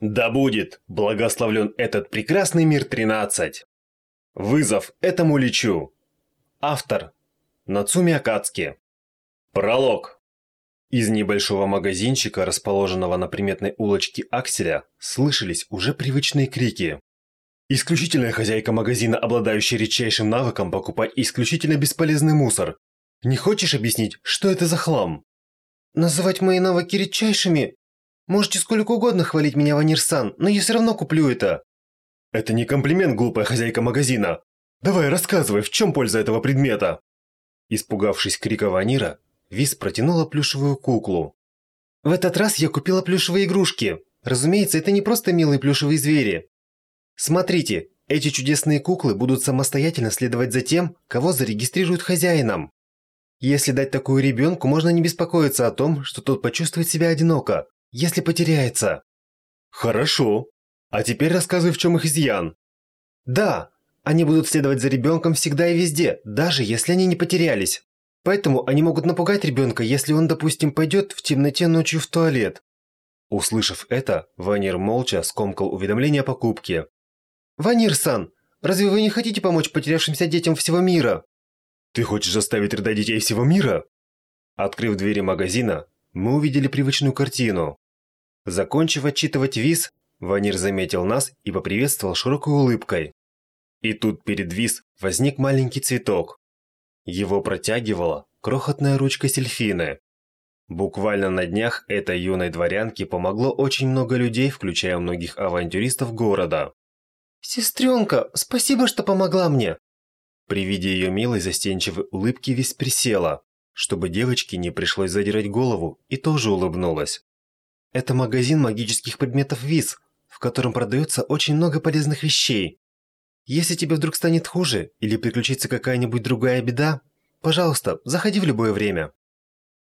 Да будет благословлен этот прекрасный мир 13. Вызов этому лечу. Автор. Нацуми Акацки. Пролог. Из небольшого магазинчика, расположенного на приметной улочке Акселя, слышались уже привычные крики. Исключительная хозяйка магазина, обладающая редчайшим навыком покупать исключительно бесполезный мусор. Не хочешь объяснить, что это за хлам? Называть мои навыки редчайшими? Можете сколько угодно хвалить меня, Ванирсан, но я все равно куплю это. Это не комплимент, глупая хозяйка магазина. Давай рассказывай, в чем польза этого предмета? Испугавшись крика Ванира, Вис протянула плюшевую куклу. В этот раз я купила плюшевые игрушки. Разумеется, это не просто милые плюшевые звери. Смотрите, эти чудесные куклы будут самостоятельно следовать за тем, кого зарегистрируют хозяином. Если дать такую ребенку, можно не беспокоиться о том, что тот почувствует себя одиноко, если потеряется. Хорошо. А теперь рассказывай, в чем их изъян. Да, они будут следовать за ребенком всегда и везде, даже если они не потерялись. Поэтому они могут напугать ребенка, если он, допустим, пойдет в темноте ночью в туалет. Услышав это, Ванир молча скомкал уведомление о покупке. «Ванир-сан, разве вы не хотите помочь потерявшимся детям всего мира?» «Ты хочешь заставить рыдать детей всего мира?» Открыв двери магазина, мы увидели привычную картину. Закончив отчитывать виз, Ванир заметил нас и поприветствовал широкой улыбкой. И тут перед виз возник маленький цветок. Его протягивала крохотная ручка сельфины. Буквально на днях этой юной дворянке помогло очень много людей, включая многих авантюристов города. «Сестренка, спасибо, что помогла мне!» При виде ее милой застенчивой улыбки весь присела, чтобы девочке не пришлось задирать голову, и тоже улыбнулась. Это магазин магических предметов ВИЗ, в котором продается очень много полезных вещей. Если тебе вдруг станет хуже или приключится какая-нибудь другая беда, пожалуйста, заходи в любое время.